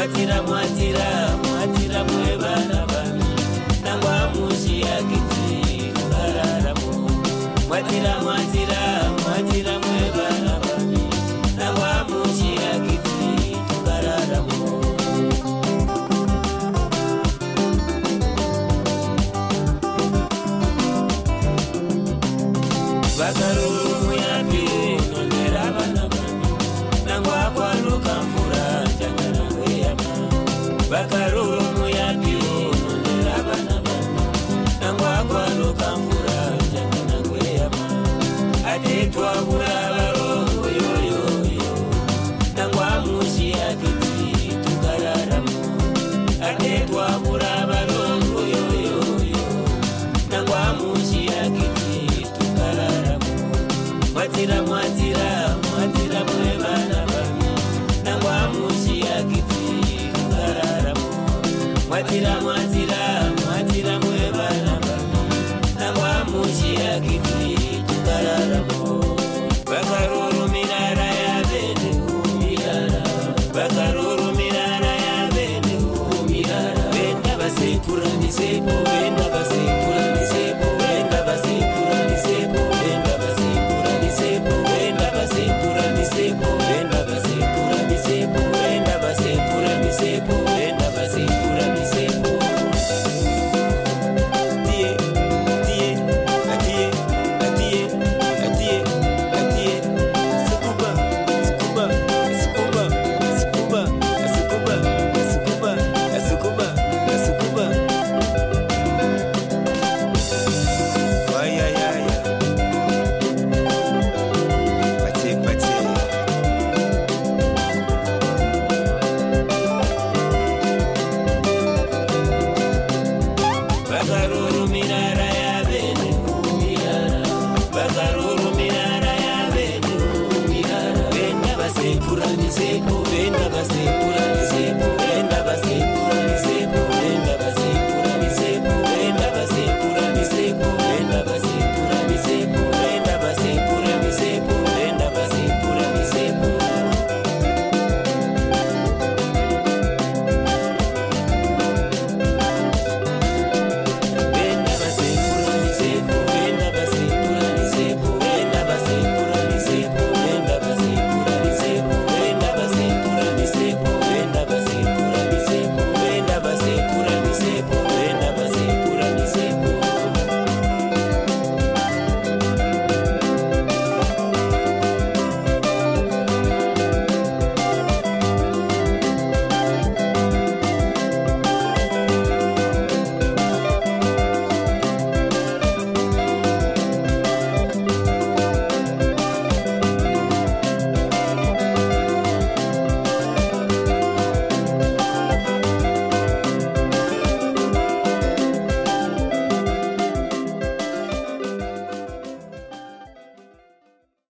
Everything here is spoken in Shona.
mwatira mwatira mwatira mwevana vanu nangwa muzhi yakiti kuvararamo mwatira mwatira mwatira mwevana vanu nangwa muzhi yakiti kuvararamo vakaruu akaroomuyapiwononeravanavanu nangwakwanokamvura jakanangweyama adetwavura mais por